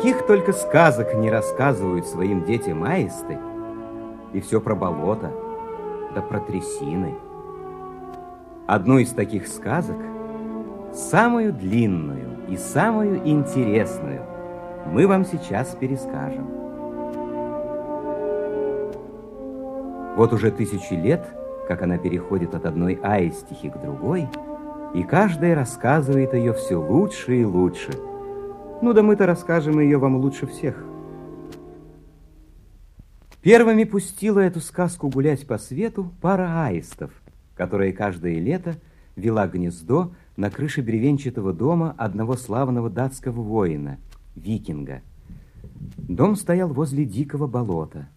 Каких только сказок не рассказывают своим детям аисты, и все про болото, да про трясины. Одну из таких сказок, самую длинную и самую интересную, мы вам сейчас перескажем. Вот уже тысячи лет, как она переходит от одной аистихи к другой, и каждая рассказывает ее все лучше и лучше. Ну да мы-то расскажем ее вам лучше всех. Первыми пустила эту сказку гулять по свету пара аистов, которая каждое лето вела гнездо на крыше бревенчатого дома одного славного датского воина, викинга. Дом стоял возле дикого болота.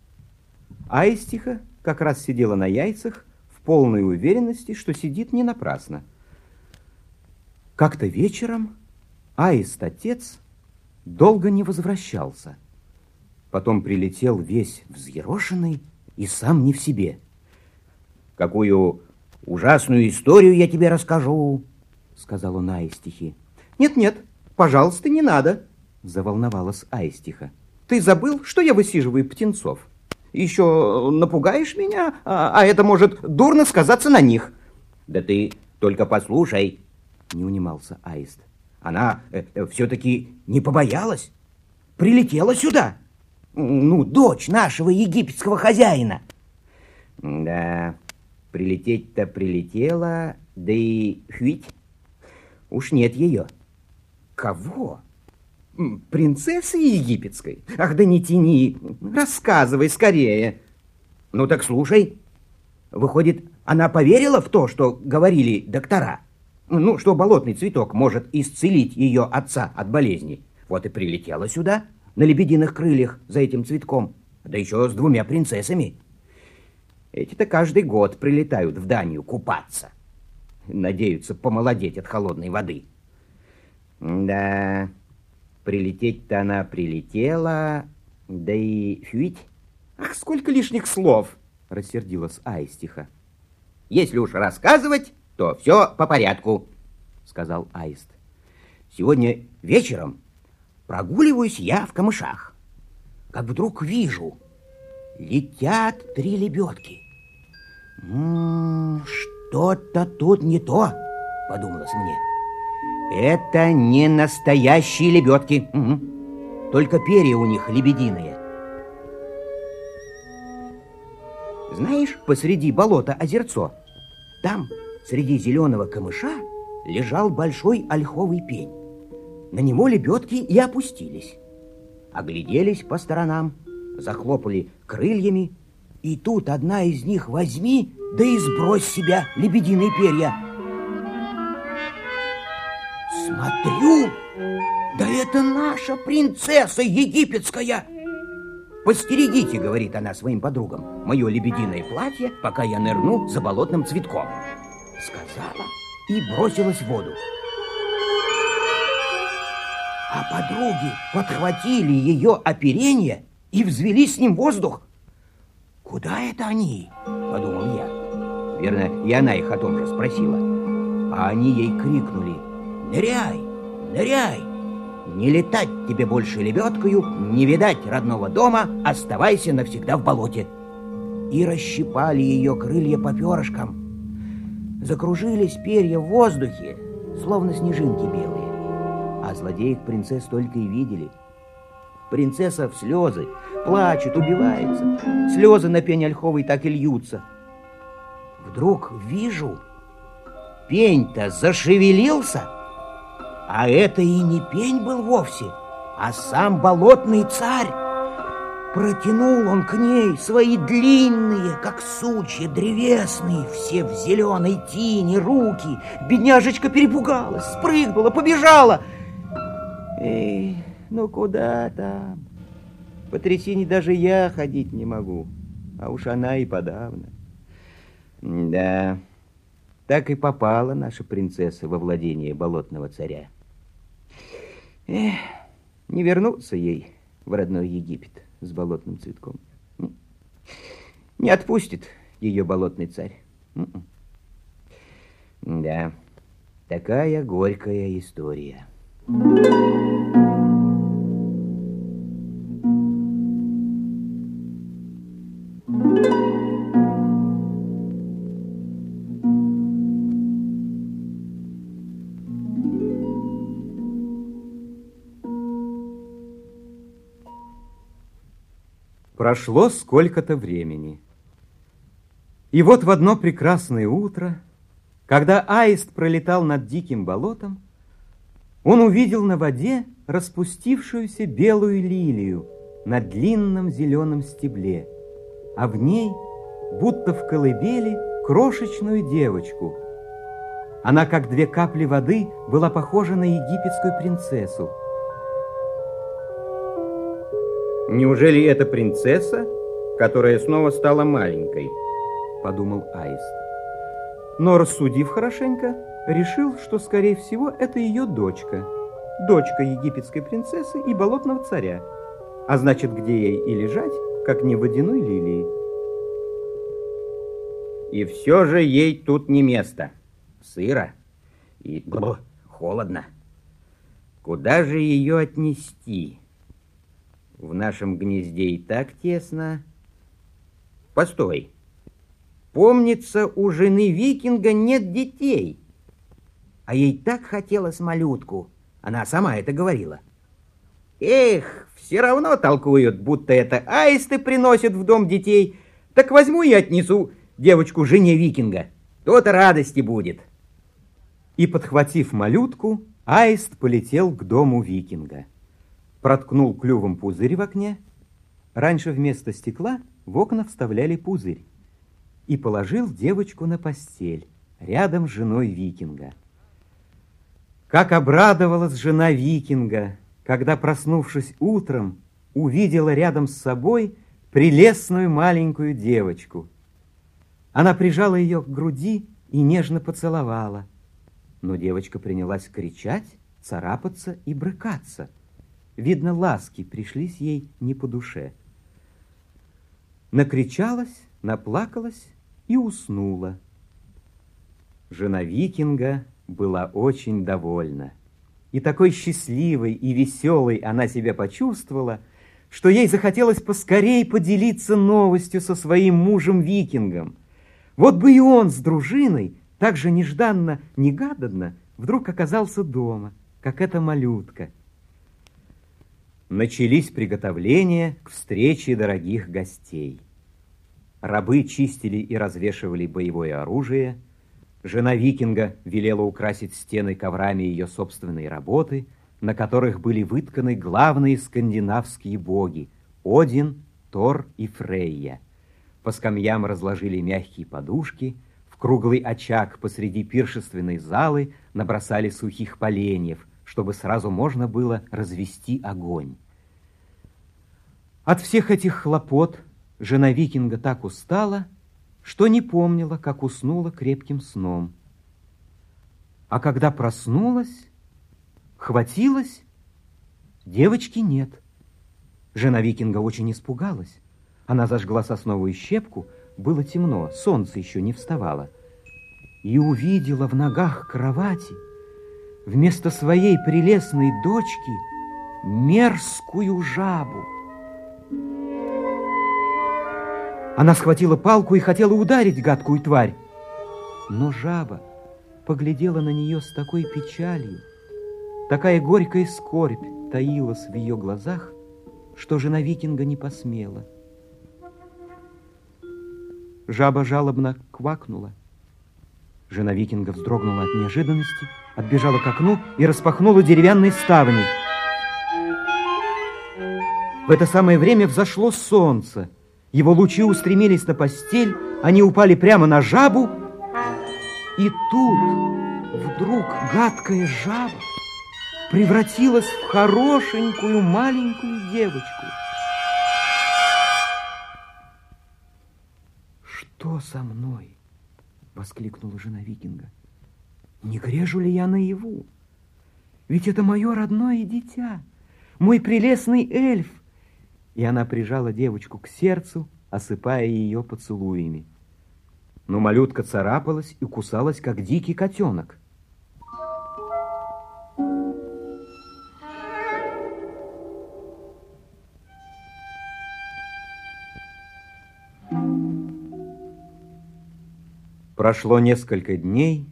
Аистиха как раз сидела на яйцах в полной уверенности, что сидит не напрасно. Как-то вечером аист-отец долго не возвращался. Потом прилетел весь взъерошенный и сам не в себе. «Какую ужасную историю я тебе расскажу», — сказал он Аистихе. «Нет-нет, пожалуйста, не надо», — заволновалась Аистиха. «Ты забыл, что я высиживаю птенцов?» Еще напугаешь меня, а, а это может дурно сказаться на них. Да ты только послушай, не унимался Аист. Она э, э, все-таки не побоялась. Прилетела сюда. Ну, дочь нашего египетского хозяина. Да, прилететь-то прилетела, да и хвить. Уж нет ее. Кого? принцессы египетской? Ах, да не тяни, рассказывай скорее. Ну так слушай. Выходит, она поверила в то, что говорили доктора? Ну, что болотный цветок может исцелить ее отца от болезни. Вот и прилетела сюда, на лебединых крыльях, за этим цветком. Да еще с двумя принцессами. Эти-то каждый год прилетают в Данию купаться. Надеются помолодеть от холодной воды. Да... Прилететь-то она прилетела, да и фюить. Ах, сколько лишних слов, рассердилась Аистиха. Если уж рассказывать, то все по порядку, сказал Аист. Сегодня вечером прогуливаюсь я в камышах. Как вдруг вижу, летят три лебедки. Что-то тут не то, подумалось мне. Это не настоящие лебедки. Угу. Только перья у них лебединые. Знаешь, посреди болота озерцо, там, среди зеленого камыша, лежал большой ольховый пень. На него лебедки и опустились. Огляделись по сторонам, захлопали крыльями, и тут одна из них возьми, да и сбрось себя лебединые перья. Смотрю, да это наша принцесса египетская. Постерегите, говорит она своим подругам, мое лебединое платье, пока я нырну за болотным цветком. Сказала и бросилась в воду. А подруги подхватили ее оперение и взвели с ним воздух. Куда это они? Подумал я. Верно, и она их о том же спросила. А они ей крикнули – Ныряй, ныряй! Не летать тебе больше лебедкою, не видать родного дома, оставайся навсегда в болоте. И расщипали ее крылья по перышкам. Закружились перья в воздухе, словно снежинки белые. А злодеев принцесс только и видели. Принцесса в слезы, плачет, убивается. Слезы на пень ольховой так и льются. Вдруг вижу, пень-то зашевелился — а это и не пень был вовсе, а сам болотный царь. Протянул он к ней свои длинные, как сучья, древесные, все в зеленой тине руки. Бедняжечка перепугалась, спрыгнула, побежала. Эй, ну куда там? По трясине даже я ходить не могу, а уж она и подавно. Да, так и попала наша принцесса во владение болотного царя. Эх, не вернуться ей в родной Египет с болотным цветком. Не отпустит ее болотный царь. М-м. Да, такая горькая история. Прошло сколько-то времени. И вот в одно прекрасное утро, когда аист пролетал над диким болотом, он увидел на воде распустившуюся белую лилию на длинном зеленом стебле, а в ней, будто в колыбели, крошечную девочку. Она, как две капли воды, была похожа на египетскую принцессу. Неужели это принцесса, которая снова стала маленькой? Подумал Аист. Но, рассудив хорошенько, решил, что, скорее всего, это ее дочка. Дочка египетской принцессы и болотного царя. А значит, где ей и лежать, как не водяной лилии. И все же ей тут не место. Сыро и холодно. Куда же ее отнести? В нашем гнезде и так тесно. Постой. Помнится, у жены викинга нет детей. А ей так хотелось малютку. Она сама это говорила. Эх, все равно толкуют, будто это аисты приносят в дом детей. Так возьму и отнесу девочку жене викинга. То-то радости будет. И, подхватив малютку, аист полетел к дому викинга. Проткнул клювом пузырь в окне. Раньше вместо стекла в окна вставляли пузырь. И положил девочку на постель, рядом с женой викинга. Как обрадовалась жена викинга, когда, проснувшись утром, увидела рядом с собой прелестную маленькую девочку – она прижала ее к груди и нежно поцеловала. Но девочка принялась кричать, царапаться и брыкаться. Видно, ласки пришлись ей не по душе. Накричалась, наплакалась и уснула. Жена викинга была очень довольна. И такой счастливой и веселой она себя почувствовала, что ей захотелось поскорей поделиться новостью со своим мужем-викингом – вот бы и он с дружиной так же нежданно-негаданно вдруг оказался дома, как эта малютка. Начались приготовления к встрече дорогих гостей. Рабы чистили и развешивали боевое оружие, жена викинга велела украсить стены коврами ее собственной работы, на которых были вытканы главные скандинавские боги – Один, Тор и Фрейя – по скамьям разложили мягкие подушки, в круглый очаг посреди пиршественной залы набросали сухих поленьев, чтобы сразу можно было развести огонь. От всех этих хлопот жена викинга так устала, что не помнила, как уснула крепким сном. А когда проснулась, хватилась, девочки нет. Жена викинга очень испугалась. Она зажгла сосновую щепку, было темно, солнце еще не вставало, и увидела в ногах кровати вместо своей прелестной дочки мерзкую жабу. Она схватила палку и хотела ударить гадкую тварь, но жаба поглядела на нее с такой печалью, такая горькая скорбь таилась в ее глазах, что жена викинга не посмела. Жаба жалобно квакнула. Жена викинга вздрогнула от неожиданности, отбежала к окну и распахнула деревянные ставни. В это самое время взошло солнце. Его лучи устремились на постель, они упали прямо на жабу, и тут вдруг гадкая жаба превратилась в хорошенькую маленькую девочку. «Что со мной?» — воскликнула жена викинга. «Не грежу ли я наяву? Ведь это мое родное дитя, мой прелестный эльф!» И она прижала девочку к сердцу, осыпая ее поцелуями. Но малютка царапалась и кусалась, как дикий котенок. Прошло несколько дней,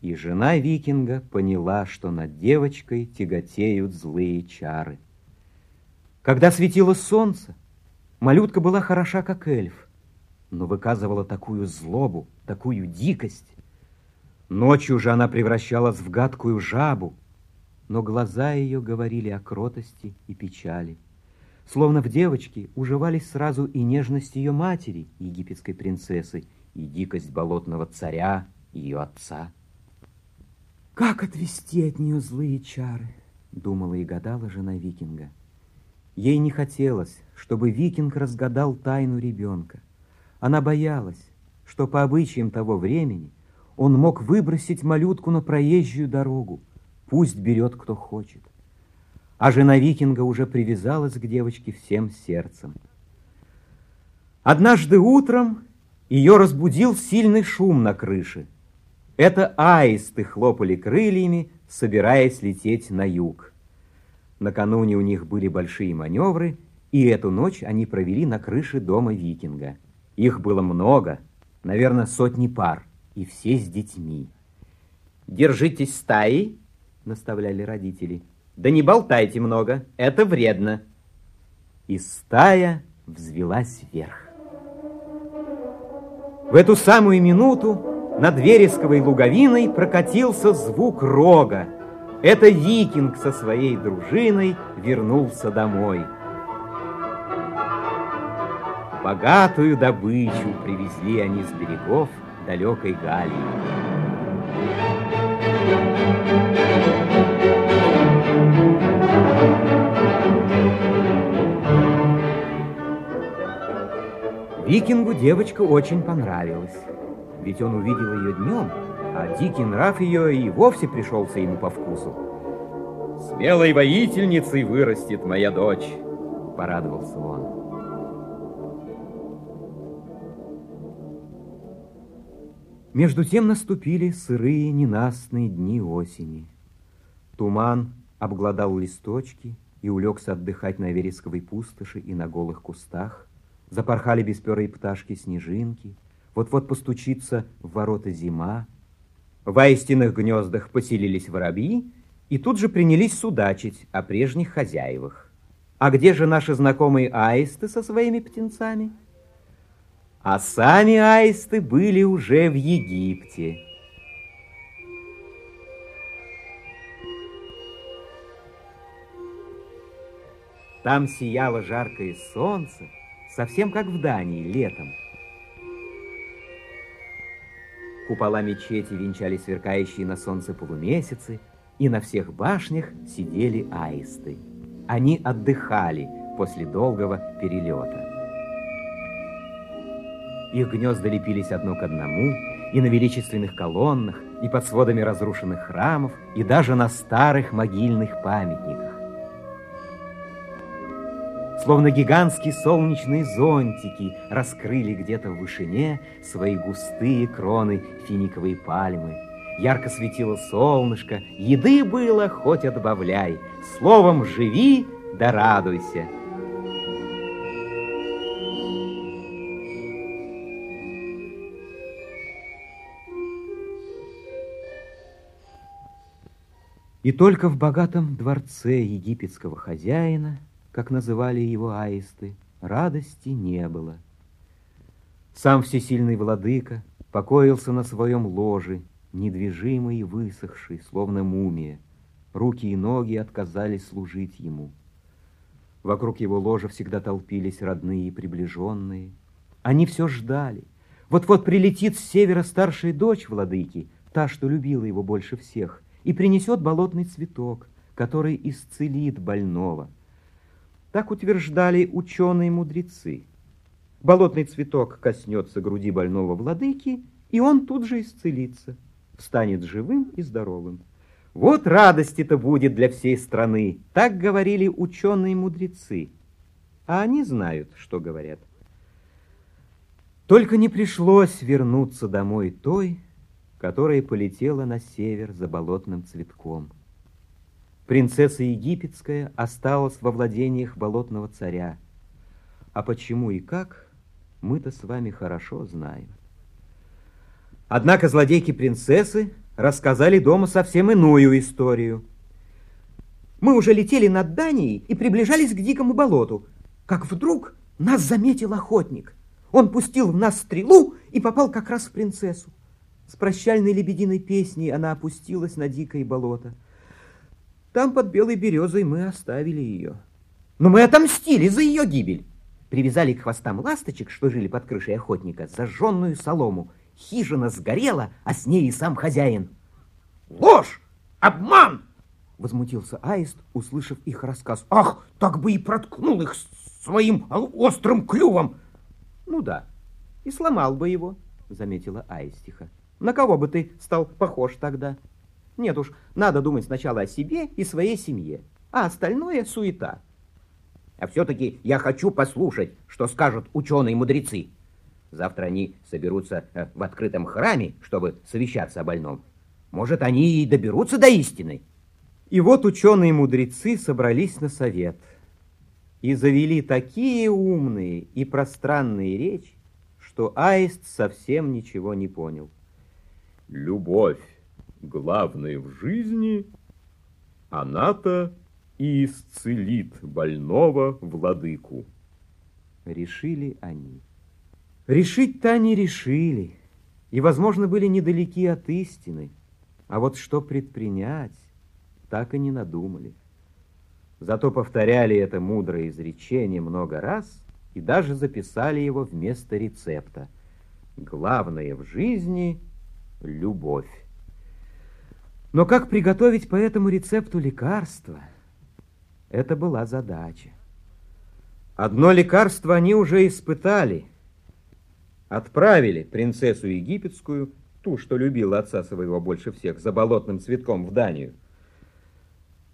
и жена викинга поняла, что над девочкой тяготеют злые чары. Когда светило солнце, Малютка была хороша, как эльф, но выказывала такую злобу, такую дикость. Ночью же она превращалась в гадкую жабу, но глаза ее говорили о кротости и печали. Словно в девочке уживались сразу и нежность ее матери, египетской принцессы, и дикость болотного царя, ее отца. «Как отвести от нее злые чары?» — думала и гадала жена викинга. Ей не хотелось, чтобы викинг разгадал тайну ребенка. Она боялась, что по обычаям того времени он мог выбросить малютку на проезжую дорогу. Пусть берет, кто хочет. А жена викинга уже привязалась к девочке всем сердцем. Однажды утром ее разбудил сильный шум на крыше. Это аисты хлопали крыльями, собираясь лететь на юг. Накануне у них были большие маневры, и эту ночь они провели на крыше дома викинга. Их было много, наверное, сотни пар, и все с детьми. «Держитесь стаей», — наставляли родители. «Да не болтайте много, это вредно». И стая взвелась вверх. В эту самую минуту над вересковой луговиной прокатился звук рога. Это викинг со своей дружиной вернулся домой. Богатую добычу привезли они с берегов далекой Галии. Викингу девочка очень понравилась, ведь он увидел ее днем, а дикий нрав ее и вовсе пришелся ему по вкусу. «Смелой воительницей вырастет моя дочь», — порадовался он. Между тем наступили сырые ненастные дни осени. Туман обглодал листочки и улегся отдыхать на вересковой пустоши и на голых кустах. Запорхали бесперые пташки-снежинки. Вот-вот постучится в ворота зима. В аистиных гнездах поселились воробьи и тут же принялись судачить о прежних хозяевах. А где же наши знакомые аисты со своими птенцами? а сами аисты были уже в Египте. Там сияло жаркое солнце, совсем как в Дании летом. Купола мечети венчали сверкающие на солнце полумесяцы, и на всех башнях сидели аисты. Они отдыхали после долгого перелета. Их гнезда лепились одно к одному, и на величественных колоннах, и под сводами разрушенных храмов, и даже на старых могильных памятниках. Словно гигантские солнечные зонтики раскрыли где-то в вышине свои густые кроны финиковой пальмы. Ярко светило солнышко, еды было хоть отбавляй, словом «живи да радуйся». И только в богатом дворце египетского хозяина, как называли его аисты, радости не было. Сам всесильный владыка покоился на своем ложе, недвижимый и высохший, словно мумия. Руки и ноги отказались служить ему. Вокруг его ложа всегда толпились родные и приближенные. Они все ждали. Вот-вот прилетит с севера старшая дочь владыки, та, что любила его больше всех, и принесет болотный цветок, который исцелит больного. Так утверждали ученые-мудрецы. Болотный цветок коснется груди больного владыки, и он тут же исцелится, станет живым и здоровым. Вот радость-то будет для всей страны, так говорили ученые-мудрецы. А они знают, что говорят. Только не пришлось вернуться домой той, которая полетела на север за болотным цветком. Принцесса египетская осталась во владениях болотного царя. А почему и как, мы-то с вами хорошо знаем. Однако злодейки-принцессы рассказали дома совсем иную историю. Мы уже летели над Данией и приближались к дикому болоту, как вдруг Нас заметил охотник. Он пустил в нас стрелу и попал как раз в принцессу. С прощальной лебединой песней она опустилась на дикое болото. Там под белой березой мы оставили ее. Но мы отомстили за ее гибель. Привязали к хвостам ласточек, что жили под крышей охотника, зажженную солому. Хижина сгорела, а с ней и сам хозяин. Ложь! Обман! Возмутился Аист, услышав их рассказ. Ах, так бы и проткнул их своим острым клювом. Ну да, и сломал бы его, заметила Аистиха. На кого бы ты стал похож тогда? Нет уж, надо думать сначала о себе и своей семье, а остальное суета. А все-таки я хочу послушать, что скажут ученые-мудрецы. Завтра они соберутся э, в открытом храме, чтобы совещаться о больном. Может, они и доберутся до истины. И вот ученые-мудрецы собрались на совет и завели такие умные и пространные речи, что Аист совсем ничего не понял. Любовь главное в жизни, она-то и исцелит больного владыку. Решили они. Решить-то они решили, и, возможно, были недалеки от истины, а вот что предпринять, так и не надумали. Зато повторяли это мудрое изречение много раз и даже записали его вместо рецепта. Главное в жизни — любовь. Но как приготовить по этому рецепту лекарство? Это была задача. Одно лекарство они уже испытали. Отправили принцессу египетскую, ту, что любила отца своего больше всех, за болотным цветком в Данию.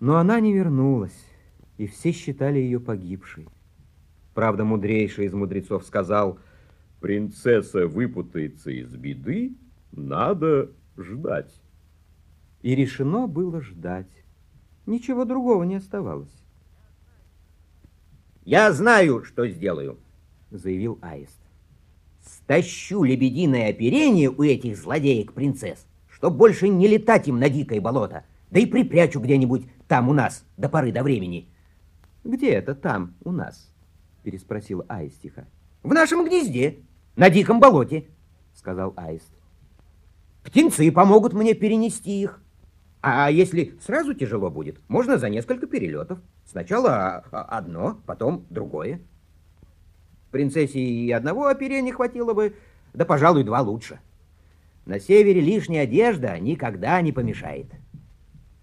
Но она не вернулась, и все считали ее погибшей. Правда, мудрейший из мудрецов сказал, «Принцесса выпутается из беды, надо ждать». И решено было ждать. Ничего другого не оставалось. «Я знаю, что сделаю», — заявил Аист. «Стащу лебединое оперение у этих злодеек-принцесс, чтоб больше не летать им на дикое болото, да и припрячу где-нибудь там у нас до поры до времени». «Где это там у нас?» — переспросил Аистиха. «В нашем гнезде, на диком болоте», — сказал Аист. «Птенцы помогут мне перенести их». А если сразу тяжело будет, можно за несколько перелетов. Сначала одно, потом другое. Принцессе и одного оперения хватило бы, да, пожалуй, два лучше. На севере лишняя одежда никогда не помешает.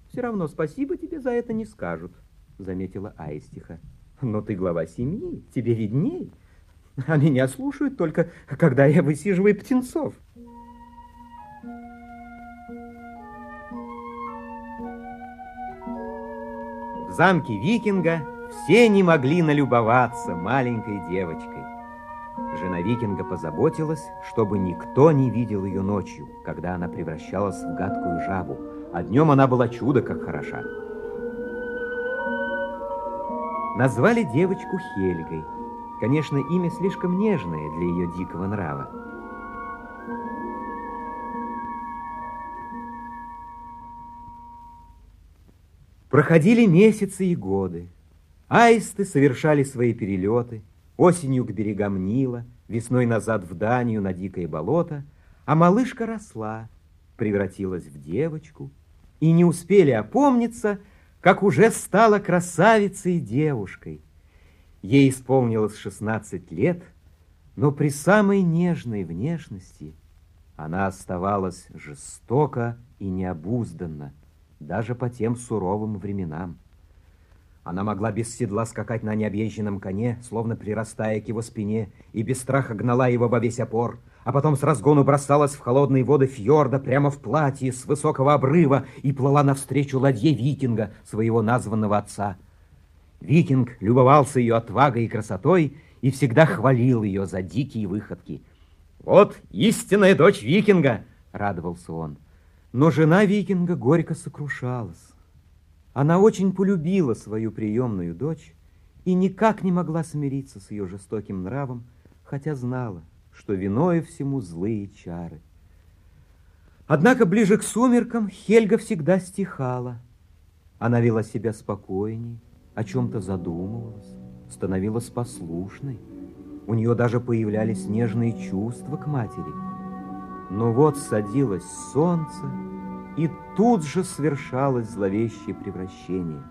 Все равно спасибо тебе за это не скажут, заметила Аистиха. Но ты глава семьи, тебе видней. А меня слушают только, когда я высиживаю птенцов. Замке викинга все не могли налюбоваться маленькой девочкой. Жена викинга позаботилась, чтобы никто не видел ее ночью, когда она превращалась в гадкую жабу, а днем она была чудо как хороша. Назвали девочку Хельгой. Конечно, имя слишком нежное для ее дикого нрава. Проходили месяцы и годы. Аисты совершали свои перелеты, осенью к берегам Нила, весной назад в Данию на дикое болото, а малышка росла, превратилась в девочку, и не успели опомниться, как уже стала красавицей девушкой. Ей исполнилось 16 лет, но при самой нежной внешности она оставалась жестоко и необузданна, даже по тем суровым временам. Она могла без седла скакать на необъезженном коне, словно прирастая к его спине, и без страха гнала его во весь опор, а потом с разгону бросалась в холодные воды фьорда прямо в платье с высокого обрыва и плыла навстречу ладье викинга, своего названного отца. Викинг любовался ее отвагой и красотой и всегда хвалил ее за дикие выходки. «Вот истинная дочь викинга!» — радовался он. Но жена викинга горько сокрушалась. Она очень полюбила свою приемную дочь и никак не могла смириться с ее жестоким нравом, хотя знала, что виною всему злые чары. Однако ближе к сумеркам Хельга всегда стихала. Она вела себя спокойней, о чем-то задумывалась, становилась послушной. У нее даже появлялись нежные чувства к матери. Но вот садилось солнце, и тут же совершалось зловещее превращение.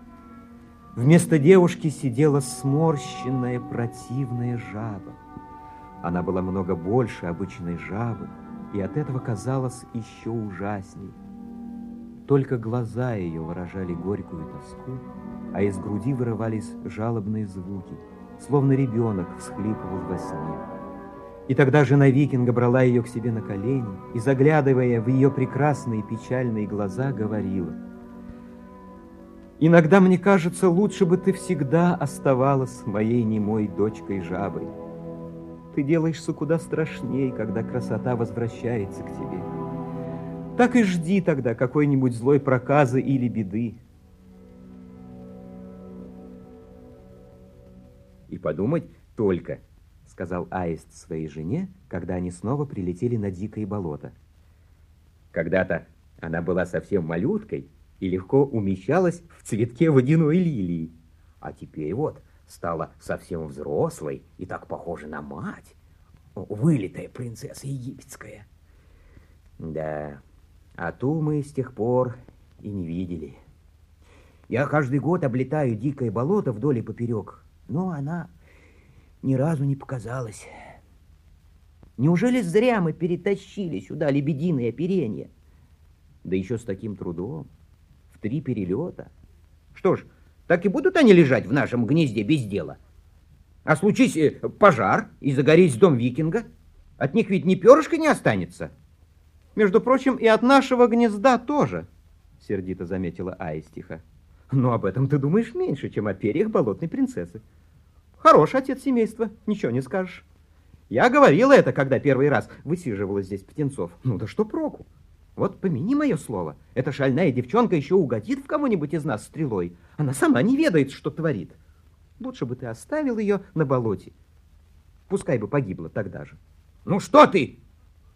Вместо девушки сидела сморщенная противная жаба. Она была много больше обычной жабы, и от этого казалась еще ужасней. Только глаза ее выражали горькую тоску, а из груди вырывались жалобные звуки, словно ребенок всхлипывал во сне. И тогда жена викинга брала ее к себе на колени и, заглядывая в ее прекрасные печальные глаза, говорила, «Иногда мне кажется, лучше бы ты всегда оставалась моей немой дочкой-жабой. Ты делаешься куда страшней, когда красота возвращается к тебе. Так и жди тогда какой-нибудь злой проказы или беды. И подумать только, сказал Аист своей жене, когда они снова прилетели на дикое болото. Когда-то она была совсем малюткой и легко умещалась в цветке водяной лилии. А теперь вот стала совсем взрослой и так похожа на мать. Вылитая принцесса египетская. Да, а ту мы с тех пор и не видели. Я каждый год облетаю дикое болото вдоль и поперек, но она ни разу не показалась. Неужели зря мы перетащили сюда лебединое оперение? Да еще с таким трудом, в три перелета. Что ж, так и будут они лежать в нашем гнезде без дела. А случись э, пожар и загорись дом викинга, от них ведь ни перышка не останется. Между прочим, и от нашего гнезда тоже, сердито заметила Аистиха. Но об этом ты думаешь меньше, чем о перьях болотной принцессы. Хороший отец семейства, ничего не скажешь. Я говорила это, когда первый раз высиживала здесь птенцов. Ну да что проку? Вот помяни мое слово, эта шальная девчонка еще угодит в кого-нибудь из нас стрелой. Она сама не ведает, что творит. Лучше бы ты оставил ее на болоте. Пускай бы погибла тогда же. Ну что ты?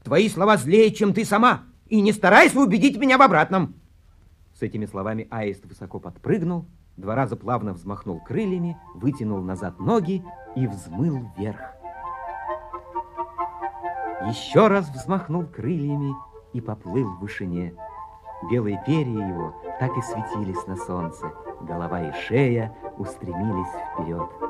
Твои слова злее, чем ты сама. И не старайся убедить меня в обратном. С этими словами Аист высоко подпрыгнул, два раза плавно взмахнул крыльями, вытянул назад ноги и взмыл вверх. Еще раз взмахнул крыльями и поплыл в вышине. Белые перья его так и светились на солнце, голова и шея устремились вперед.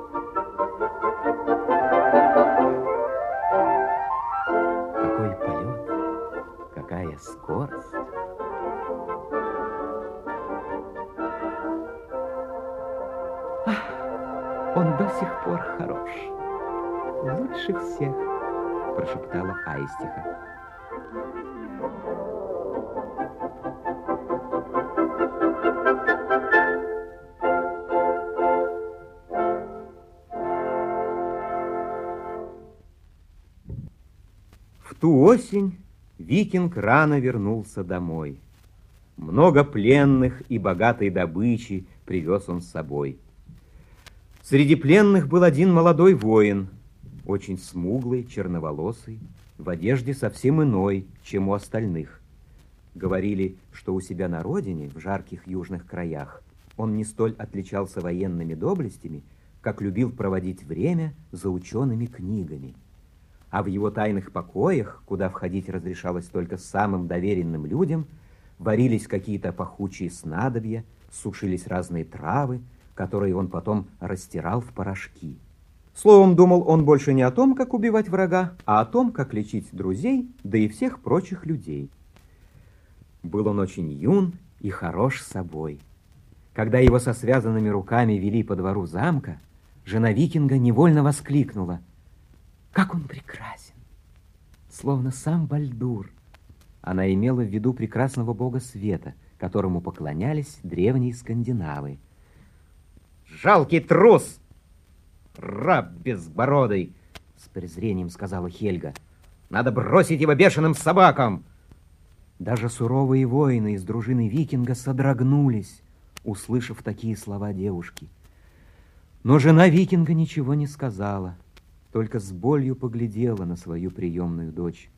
Хорош, лучше всех, прошептала Аистиха. ту осень викинг рано вернулся домой. Много пленных и богатой добычи привез он с собой. Среди пленных был один молодой воин, очень смуглый, черноволосый, в одежде совсем иной, чем у остальных. Говорили, что у себя на родине, в жарких южных краях, он не столь отличался военными доблестями, как любил проводить время за учеными книгами – а в его тайных покоях, куда входить разрешалось только самым доверенным людям, варились какие-то пахучие снадобья, сушились разные травы, которые он потом растирал в порошки. Словом, думал он больше не о том, как убивать врага, а о том, как лечить друзей, да и всех прочих людей. Был он очень юн и хорош собой. Когда его со связанными руками вели по двору замка, жена викинга невольно воскликнула — как он прекрасен! Словно сам Бальдур. Она имела в виду прекрасного бога света, которому поклонялись древние скандинавы. «Жалкий трус! Раб безбородый!» С презрением сказала Хельга. «Надо бросить его бешеным собакам!» Даже суровые воины из дружины викинга содрогнулись, услышав такие слова девушки. Но жена викинга ничего не сказала — только с болью поглядела на свою приемную дочь.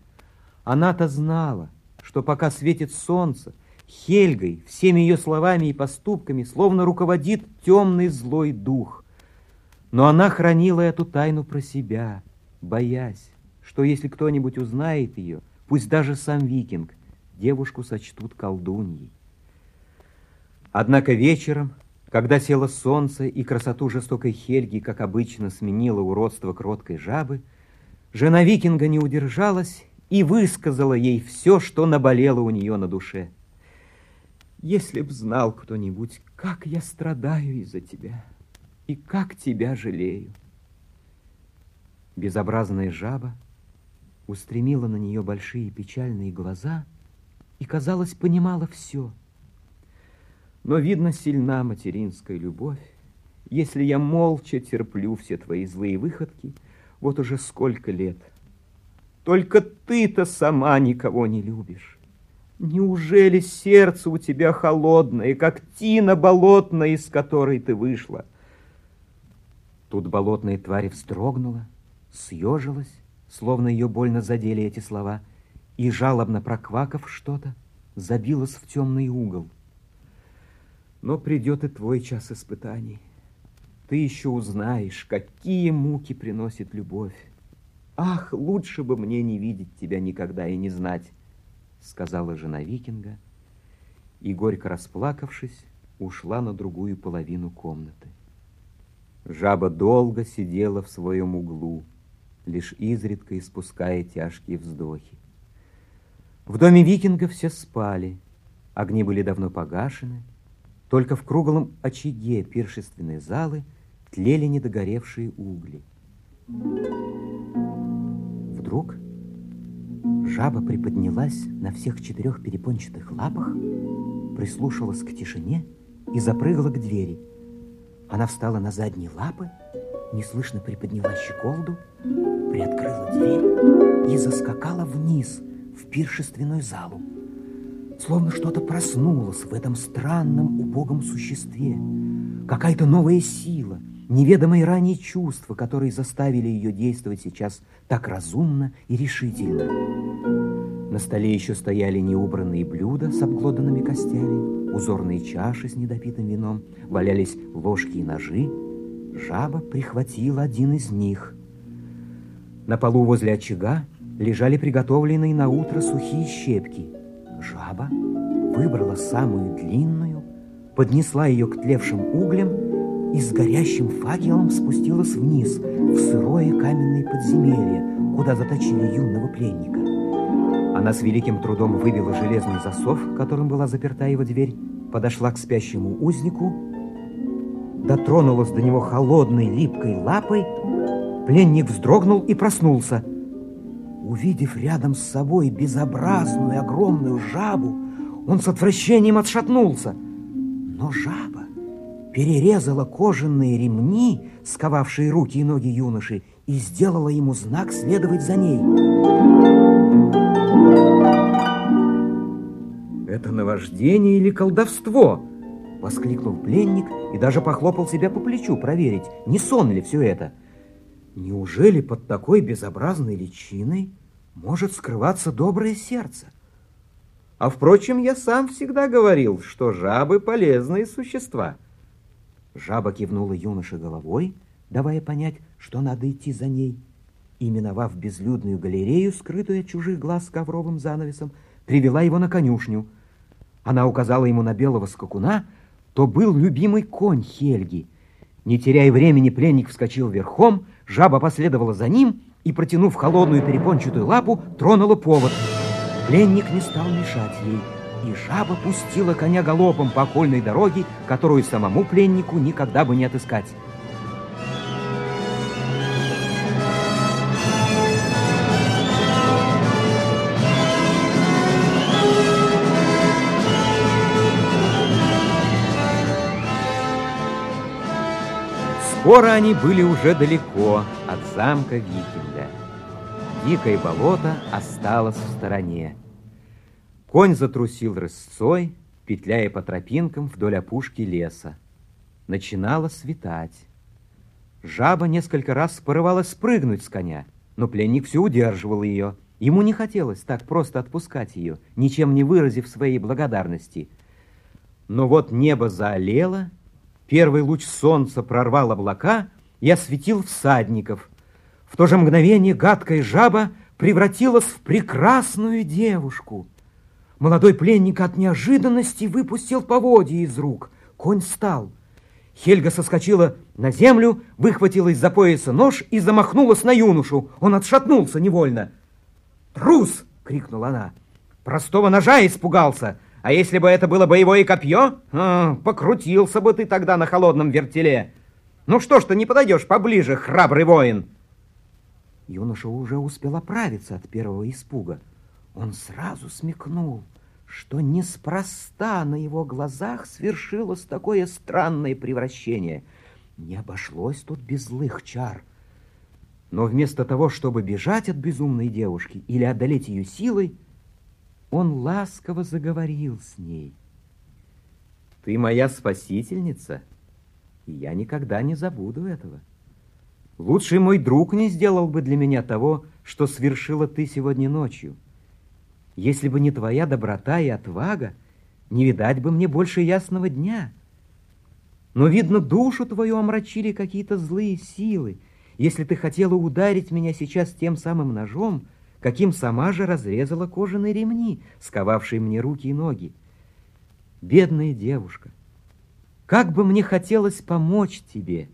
Она-то знала, что пока светит солнце, Хельгой, всеми ее словами и поступками, словно руководит темный злой дух. Но она хранила эту тайну про себя боясь, что если кто-нибудь узнает ее, пусть даже сам викинг, девушку сочтут колдуньей. Однако вечером, когда село солнце и красоту жестокой Хельги, как обычно, сменило уродство кроткой жабы, жена викинга не удержалась и высказала ей все, что наболело у нее на душе. «Если б знал кто-нибудь, как я страдаю из-за тебя и как тебя жалею!» Безобразная жаба устремила на нее большие печальные глаза и, казалось, понимала все. Но, видно, сильна материнская любовь. Если я молча терплю все твои злые выходки, вот уже сколько лет. Только ты-то сама никого не любишь. Неужели сердце у тебя холодное, как тина болотная, из которой ты вышла? Тут болотная тварь вздрогнула, съежилась, словно ее больно задели эти слова, и, жалобно проквакав что-то, забилась в темный угол. Но придет и твой час испытаний. Ты еще узнаешь, какие муки приносит любовь. Ах, лучше бы мне не видеть тебя никогда и не знать, сказала жена викинга, и, горько расплакавшись, ушла на другую половину комнаты. Жаба долго сидела в своем углу, лишь изредка испуская тяжкие вздохи. В доме викинга все спали, огни были давно погашены, только в круглом очаге пиршественной залы тлели недогоревшие угли. Вдруг жаба приподнялась на всех четырех перепончатых лапах, прислушалась к тишине и запрыгала к двери. Она встала на задние лапы, неслышно приподняла щеколду, приоткрыла дверь и заскакала вниз в пиршественную залу словно что-то проснулось в этом странном убогом существе. Какая-то новая сила, неведомые ранее чувства, которые заставили ее действовать сейчас так разумно и решительно. На столе еще стояли неубранные блюда с обглоданными костями, узорные чаши с недопитым вином, валялись ложки и ножи. Жаба прихватила один из них. На полу возле очага лежали приготовленные на утро сухие щепки – Жаба выбрала самую длинную, поднесла ее к тлевшим углям и с горящим факелом спустилась вниз, в сырое каменное подземелье, куда заточили юного пленника. Она с великим трудом выбила железный засов, которым была заперта его дверь, подошла к спящему узнику, дотронулась до него холодной липкой лапой, пленник вздрогнул и проснулся – Увидев рядом с собой безобразную огромную жабу, он с отвращением отшатнулся. Но жаба перерезала кожаные ремни, сковавшие руки и ноги юноши, и сделала ему знак следовать за ней. «Это наваждение или колдовство?» — воскликнул пленник и даже похлопал себя по плечу проверить, не сон ли все это. Неужели под такой безобразной личиной может скрываться доброе сердце. А впрочем, я сам всегда говорил, что жабы полезные существа. Жаба кивнула юноше головой, давая понять, что надо идти за ней. И, миновав безлюдную галерею, скрытую от чужих глаз ковровым занавесом, привела его на конюшню. Она указала ему на белого скакуна, то был любимый конь Хельги. Не теряя времени, пленник вскочил верхом, жаба последовала за ним — и, протянув холодную перепончатую лапу, тронула повод. Пленник не стал мешать ей, и жаба пустила коня галопом по окольной дороге, которую самому пленнику никогда бы не отыскать. Скоро они были уже далеко от замка Викинга. Дикое болото осталось в стороне. Конь затрусил рысцой, петляя по тропинкам вдоль опушки леса. Начинало светать. Жаба несколько раз порывалась спрыгнуть с коня, но пленник все удерживал ее. Ему не хотелось так просто отпускать ее, ничем не выразив своей благодарности. Но вот небо заолело, Первый луч солнца прорвал облака и осветил всадников. В то же мгновение гадкая жаба превратилась в прекрасную девушку. Молодой пленник от неожиданности выпустил поводья из рук. Конь стал. Хельга соскочила на землю, выхватила из-за пояса нож и замахнулась на юношу. Он отшатнулся невольно. «Трус!» — крикнула она. «Простого ножа испугался!» А если бы это было боевое копье, а, покрутился бы ты тогда на холодном вертеле. Ну что ж ты не подойдешь поближе, храбрый воин? Юноша уже успел оправиться от первого испуга. Он сразу смекнул, что неспроста на его глазах свершилось такое странное превращение. Не обошлось тут без злых чар. Но вместо того, чтобы бежать от безумной девушки или одолеть ее силой, он ласково заговорил с ней. «Ты моя спасительница, и я никогда не забуду этого. Лучший мой друг не сделал бы для меня того, что свершила ты сегодня ночью. Если бы не твоя доброта и отвага, не видать бы мне больше ясного дня. Но, видно, душу твою омрачили какие-то злые силы. Если ты хотела ударить меня сейчас тем самым ножом, — каким сама же разрезала кожаные ремни, сковавшие мне руки и ноги. Бедная девушка, как бы мне хотелось помочь тебе.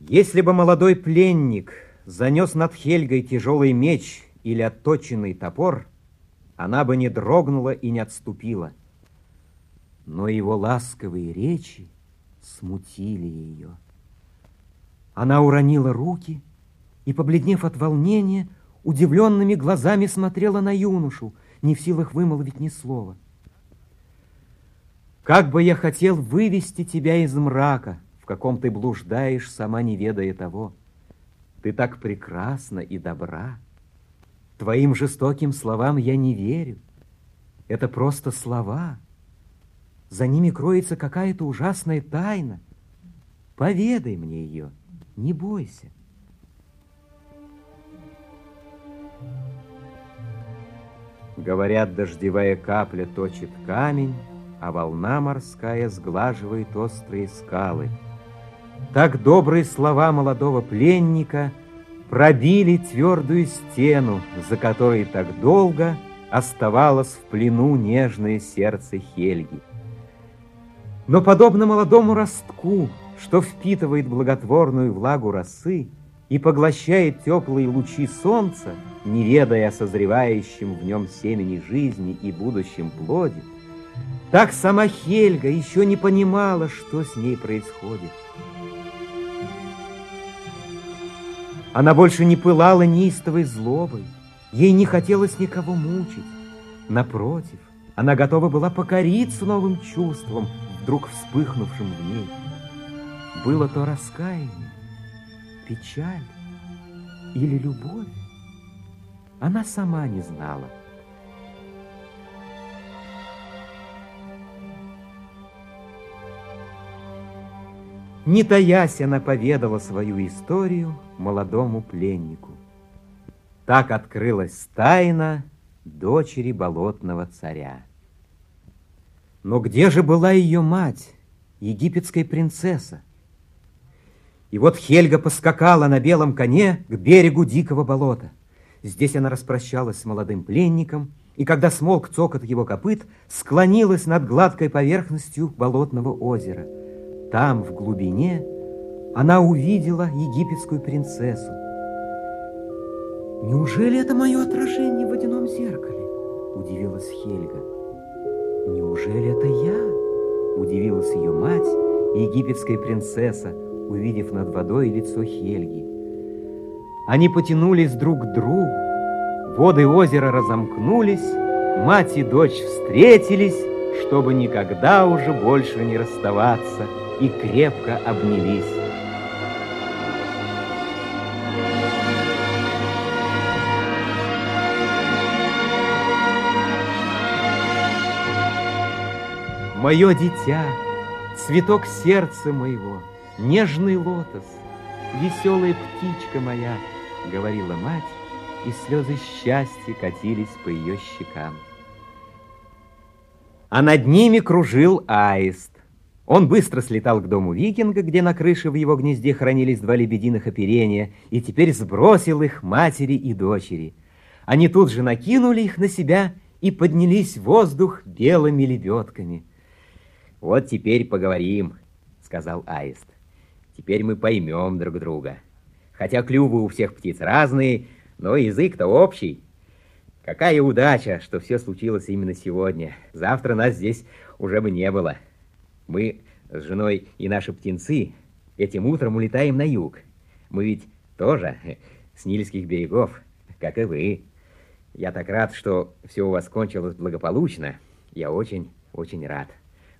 Если бы молодой пленник занес над Хельгой тяжелый меч или отточенный топор, она бы не дрогнула и не отступила. Но его ласковые речи смутили ее. Она уронила руки и, побледнев от волнения, удивленными глазами смотрела на юношу, не в силах вымолвить ни слова. Как бы я хотел вывести тебя из мрака, в каком ты блуждаешь, сама не ведая того. Ты так прекрасна и добра. Твоим жестоким словам я не верю. Это просто слова. За ними кроется какая-то ужасная тайна. Поведай мне ее, не бойся. Говорят, дождевая капля точит камень, а волна морская сглаживает острые скалы. Так добрые слова молодого пленника пробили твердую стену, за которой так долго оставалось в плену нежное сердце Хельги. Но подобно молодому ростку, что впитывает благотворную влагу росы и поглощает теплые лучи солнца, не ведая о созревающем в нем семени жизни и будущем плоде, так сама Хельга еще не понимала, что с ней происходит. Она больше не пылала неистовой злобой, ей не хотелось никого мучить. Напротив, она готова была покориться новым чувством, вдруг вспыхнувшим в ней. Было то раскаяние, печаль или любовь она сама не знала. Не таясь, она поведала свою историю молодому пленнику. Так открылась тайна дочери болотного царя. Но где же была ее мать, египетская принцесса? И вот Хельга поскакала на белом коне к берегу дикого болота. Здесь она распрощалась с молодым пленником, и когда смолк цокот его копыт, склонилась над гладкой поверхностью болотного озера. Там, в глубине, она увидела египетскую принцессу. «Неужели это мое отражение в водяном зеркале?» – удивилась Хельга. «Неужели это я?» – удивилась ее мать, египетская принцесса, увидев над водой лицо Хельги. Они потянулись друг к другу, воды озера разомкнулись, мать и дочь встретились, чтобы никогда уже больше не расставаться, и крепко обнялись. Мое дитя, цветок сердца моего, нежный лотос, веселая птичка моя — говорила мать, и слезы счастья катились по ее щекам. А над ними кружил аист. Он быстро слетал к дому викинга, где на крыше в его гнезде хранились два лебединых оперения, и теперь сбросил их матери и дочери. Они тут же накинули их на себя и поднялись в воздух белыми лебедками. «Вот теперь поговорим», — сказал Аист. «Теперь мы поймем друг друга. Хотя клювы у всех птиц разные, но язык-то общий. Какая удача, что все случилось именно сегодня. Завтра нас здесь уже бы не было». Мы с женой и наши птенцы этим утром улетаем на юг. Мы ведь тоже с Нильских берегов, как и вы. Я так рад, что все у вас кончилось благополучно. Я очень, очень рад.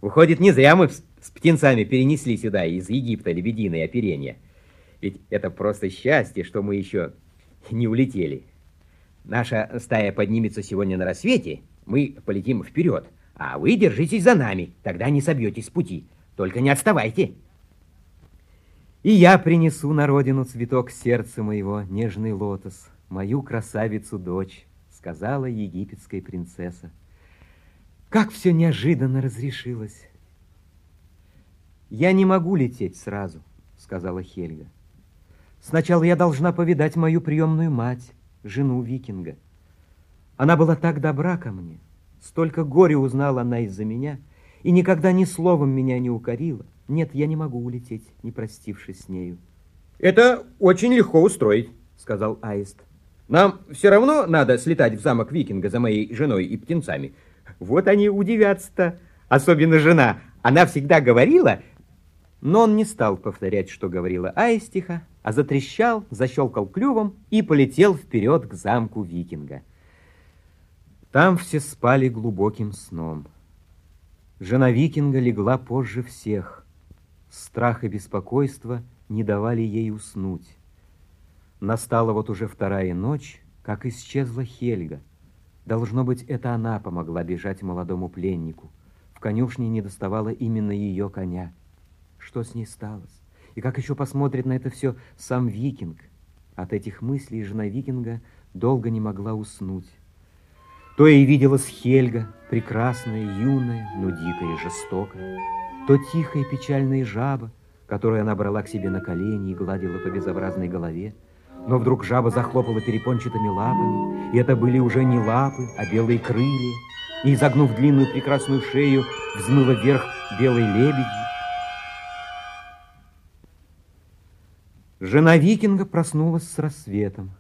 Выходит, не зря мы с птенцами перенесли сюда из Египта лебединое оперение. Ведь это просто счастье, что мы еще не улетели. Наша стая поднимется сегодня на рассвете, мы полетим вперед. А вы держитесь за нами, тогда не собьетесь с пути. Только не отставайте. И я принесу на родину цветок сердца моего, нежный лотос, мою красавицу-дочь, сказала египетская принцесса. Как все неожиданно разрешилось. Я не могу лететь сразу, сказала Хельга. Сначала я должна повидать мою приемную мать, жену викинга. Она была так добра ко мне. Столько горя узнала она из-за меня, и никогда ни словом меня не укорила. Нет, я не могу улететь, не простившись с нею. Это очень легко устроить, сказал Аист. Нам все равно надо слетать в замок Викинга за моей женой и птенцами. Вот они удивятся-то, особенно жена. Она всегда говорила... Но он не стал повторять, что говорила Аистиха, а затрещал, защелкал клювом и полетел вперед к замку Викинга. Там все спали глубоким сном. Жена викинга легла позже всех. Страх и беспокойство не давали ей уснуть. Настала вот уже вторая ночь, как исчезла Хельга. Должно быть, это она помогла бежать молодому пленнику. В конюшне не доставала именно ее коня. Что с ней сталось? И как еще посмотрит на это все сам викинг? От этих мыслей жена викинга долго не могла уснуть. То ей виделась Хельга, прекрасная, юная, но дикая и жестокая, то тихая печальная жаба, которую она брала к себе на колени и гладила по безобразной голове, но вдруг жаба захлопала перепончатыми лапами, и это были уже не лапы, а белые крылья, и, изогнув длинную прекрасную шею, взмыла вверх белой лебедью. Жена викинга проснулась с рассветом.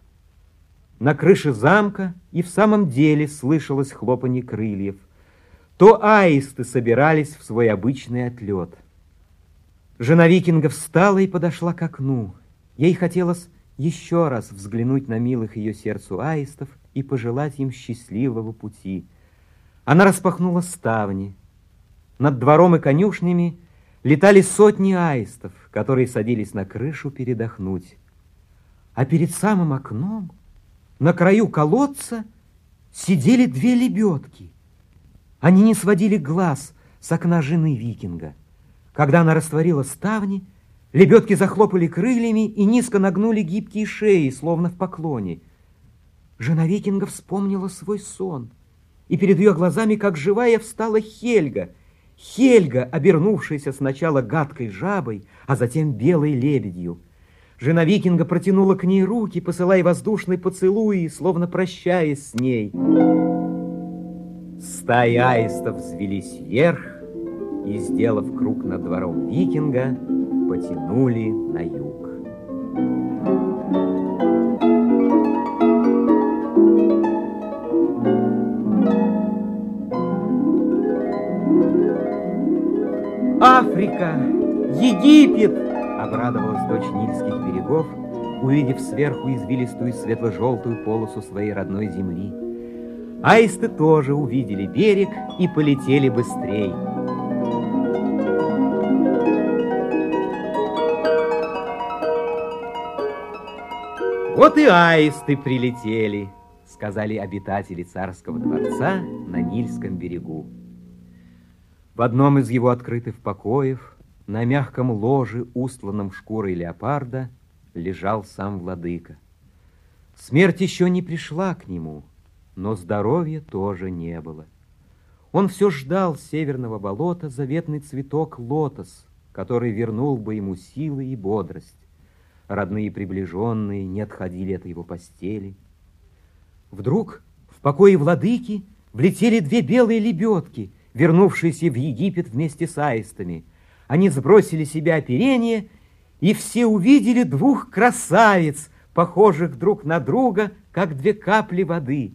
На крыше замка и в самом деле слышалось хлопанье крыльев. То аисты собирались в свой обычный отлет. Жена викинга встала и подошла к окну. Ей хотелось еще раз взглянуть на милых ее сердцу аистов и пожелать им счастливого пути. Она распахнула ставни. Над двором и конюшнями летали сотни аистов, которые садились на крышу передохнуть. А перед самым окном на краю колодца сидели две лебедки. Они не сводили глаз с окна жены викинга. Когда она растворила ставни, лебедки захлопали крыльями и низко нагнули гибкие шеи, словно в поклоне. Жена викинга вспомнила свой сон, и перед ее глазами, как живая, встала Хельга. Хельга, обернувшаяся сначала гадкой жабой, а затем белой лебедью. Жена викинга протянула к ней руки, посылая воздушный поцелуй, словно прощаясь с ней. Стаи аистов взвелись вверх и, сделав круг над двором викинга, потянули на юг. Африка, Египет, Обрадовалась дочь Нильских берегов, увидев сверху извилистую светло-желтую полосу своей родной земли. Аисты тоже увидели берег и полетели быстрее. Вот и аисты прилетели, сказали обитатели царского дворца на Нильском берегу. В одном из его открытых покоев на мягком ложе, устланном шкурой леопарда, лежал сам владыка. Смерть еще не пришла к нему, но здоровья тоже не было. Он все ждал северного болота заветный цветок лотос, который вернул бы ему силы и бодрость. Родные приближенные не отходили от его постели. Вдруг в покое владыки влетели две белые лебедки, вернувшиеся в Египет вместе с аистами. Они сбросили себя оперение, и все увидели двух красавиц, похожих друг на друга, как две капли воды.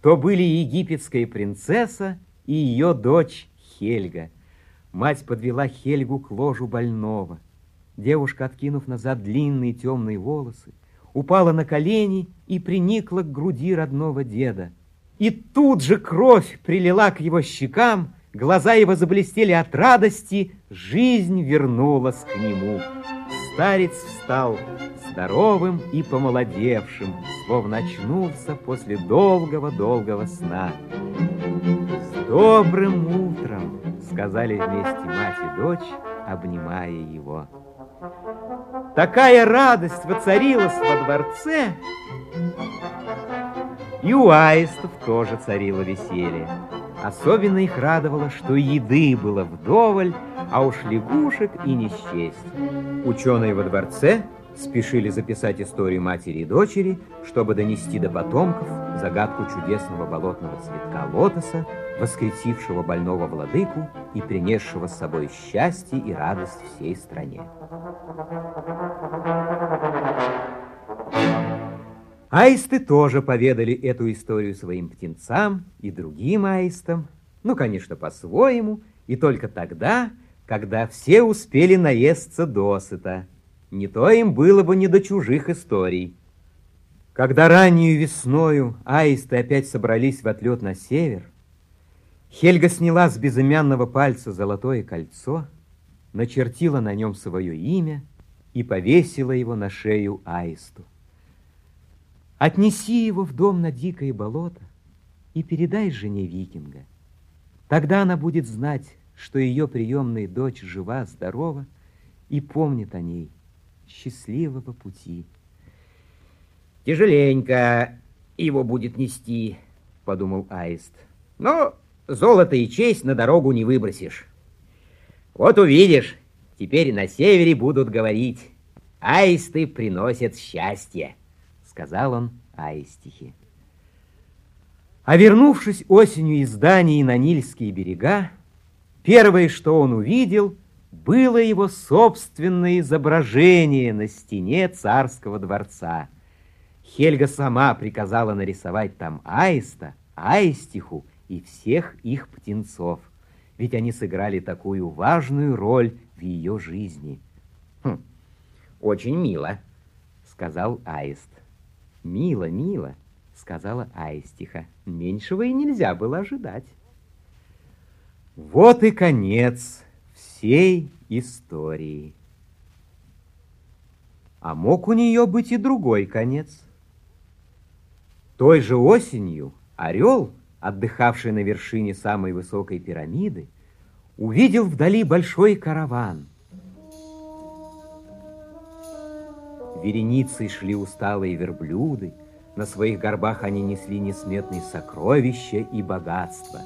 То были египетская принцесса и ее дочь Хельга. Мать подвела Хельгу к ложу больного. Девушка, откинув назад длинные темные волосы, упала на колени и приникла к груди родного деда. И тут же кровь прилила к его щекам, глаза его заблестели от радости, жизнь вернулась к нему. Старец встал здоровым и помолодевшим, словно очнулся после долгого-долгого сна. «С добрым утром!» — сказали вместе мать и дочь, обнимая его. Такая радость воцарилась во дворце, и у аистов тоже царило веселье. Особенно их радовало, что еды было вдоволь, а уж лягушек и не счесть. Ученые во дворце спешили записать историю матери и дочери, чтобы донести до потомков загадку чудесного болотного цветка лотоса, воскресившего больного владыку и принесшего с собой счастье и радость всей стране. Аисты тоже поведали эту историю своим птенцам и другим аистам, ну, конечно, по-своему, и только тогда, когда все успели наесться досыта. Не то им было бы не до чужих историй. Когда раннюю весною аисты опять собрались в отлет на север, Хельга сняла с безымянного пальца золотое кольцо, начертила на нем свое имя и повесила его на шею аисту. Отнеси его в дом на дикое болото и передай жене викинга. Тогда она будет знать, что ее приемная дочь жива, здорова и помнит о ней. Счастливого пути. Тяжеленько его будет нести, подумал Аист. Но золото и честь на дорогу не выбросишь. Вот увидишь, теперь на севере будут говорить, аисты приносят счастье сказал он Аистихе. А вернувшись осенью из Дании на Нильские берега, первое, что он увидел, было его собственное изображение на стене царского дворца. Хельга сама приказала нарисовать там Аиста, Аистиху и всех их птенцов, ведь они сыграли такую важную роль в ее жизни. Хм, очень мило, сказал Аист. «Мило, мило», — сказала Аистиха. «Меньшего и нельзя было ожидать». Вот и конец всей истории. А мог у нее быть и другой конец. Той же осенью орел, отдыхавший на вершине самой высокой пирамиды, увидел вдали большой караван — Вереницей шли усталые верблюды, на своих горбах они несли несметные сокровища и богатства.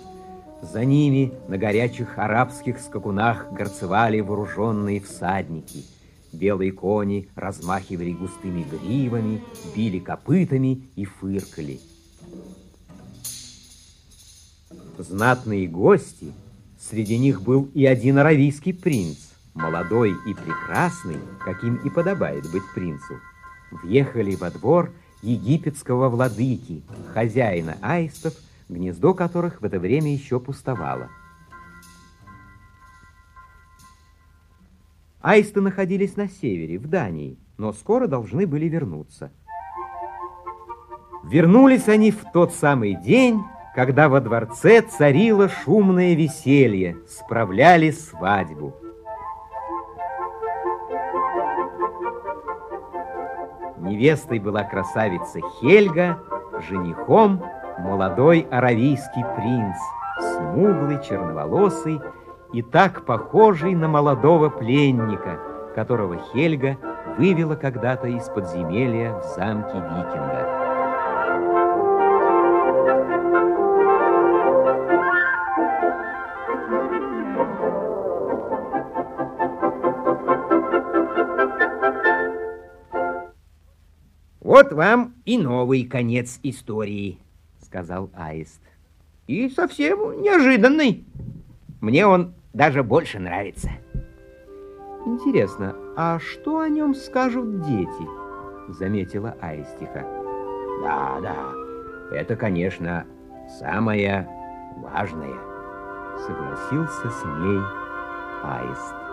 За ними на горячих арабских скакунах горцевали вооруженные всадники. Белые кони размахивали густыми гривами, били копытами и фыркали. Знатные гости, среди них был и один аравийский принц, молодой и прекрасный, каким и подобает быть принцу, въехали во двор египетского владыки, хозяина аистов, гнездо которых в это время еще пустовало. Аисты находились на севере, в Дании, но скоро должны были вернуться. Вернулись они в тот самый день, когда во дворце царило шумное веселье, справляли свадьбу. Невестой была красавица Хельга, женихом молодой аравийский принц, смуглый, черноволосый и так похожий на молодого пленника, которого Хельга вывела когда-то из подземелья в замке викинга. Вот вам и новый конец истории, сказал Аист. И совсем неожиданный. Мне он даже больше нравится. Интересно, а что о нем скажут дети? Заметила Аистиха. Да, да, это, конечно, самое важное. Согласился с ней Аист.